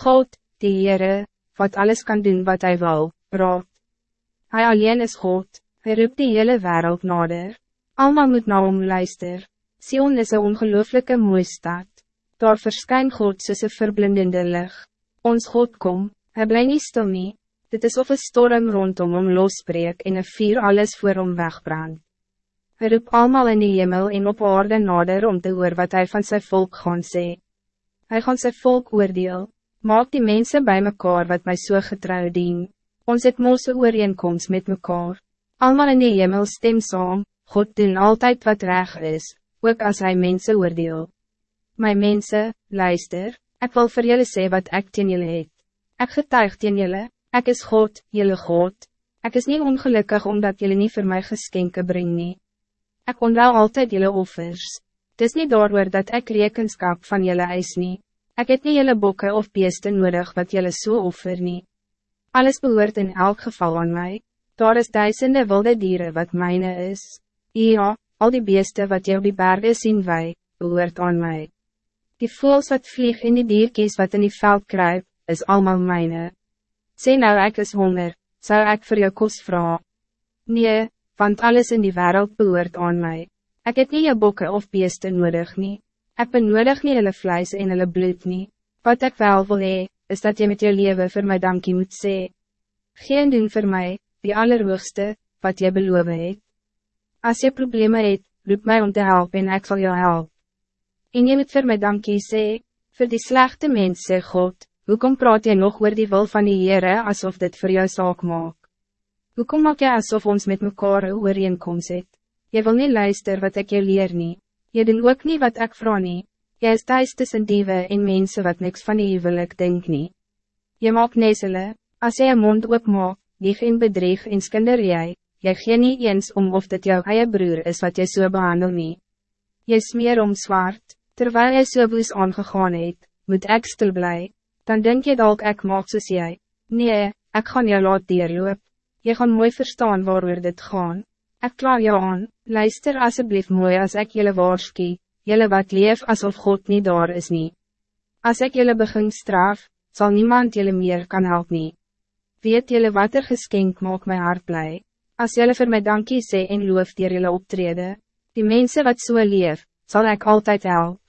God, die Heere, wat alles kan doen wat hij wil, praat. Hij alleen is God, hij roept die hele wereld nader. Almal moet na hom luister. Sion is een ongelooflijke mooie stad. Daar verskyn God soos een verblindende lig. Ons God kom, hij bly nie stil nie. Dit is of een storm rondom hom losbreek en een vier alles voor hom wegbrand. Hij roep allemaal in die hemel en op aarde nader om te hoor wat hij van zijn volk gaan sê. Hij gaan zijn volk oordeel. Maak die mensen bij mekaar wat mij so getrouw dien. Ons het mose ooreenkomst met mekaar. Allemaal in die hemel stem saam, God doen altijd wat reg is, ook als hij mensen oordeel. My mensen, luister, ik wil voor jullie zeggen wat ik teen jullie het. Ik getuig teen jullie, ik is God, jullie God. Ik is niet ongelukkig omdat jullie niet voor mij geschenken brengen. Ik onthou altijd jullie offers. Het is niet door dat ik rekenskap van jullie eis niet. Ik heb niet jullie bokken of beesten nodig wat jullie zo so offer niet. Alles behoort in elk geval aan mij. Daar is duizenden wilde dieren wat mijne is. Ja, al die beesten wat jy op die bergen zien wij, behoort aan mij. Die voels wat vlieg in die dierkies wat in die veld kruip, is allemaal mijne. Sê nou ek is honger, zou ik voor jou kos vragen? Nee, want alles in die wereld behoort aan mij. Ik heb niet je bokken of beesten nodig niet. Ik benodig niet hulle vlees en hulle bloed niet. Wat ik wel wil hee, is dat je met je leven voor mij dankie moet zeggen. Geen doen voor mij, die allerhoogste, wat je beloven het. Als je problemen hebt, roep mij om te helpen en ik zal jou helpen. En je moet voor mij dankie zeggen, voor die slechte mensen, God, hoe kom praat je nog oor die wil van die Heere alsof dit voor jou zaak maak? Hoe kom maak je alsof ons met mekaar ooreenkomst het? Je wil niet luisteren wat ik je leer niet. Je doet ook niet wat ik vraag niet. Je is thuis tussen dieven en mensen wat niks van die huwelijk denk niet. Je maakt nezelen, als je je mond opmaak, lieg in bedrieg en skinder jy, jy gee nie eens om of dit jou eie broer is wat jy so behandel nie. Jy smeer om zwart, terwijl jy so boos aangegaan het, moet ek stil bly, dan denk je dat ik maak soos jy. Nee, ik gaan jou laat deurloop. Je gaan mooi verstaan waar dit gaan. Ik klaar jou aan, luister alsjeblieft mooi als ik jullie waarschuw, jullie wat leef alsof God niet daar is niet. Als ik jullie begin straf, zal niemand jullie meer kan helpen. Nie. Weet jullie wat er geschenk maak mijn hart blij. Als jullie voor mij dankie sê en loof dier jullie optreden, die mensen wat so leef, zal ik altijd helpen.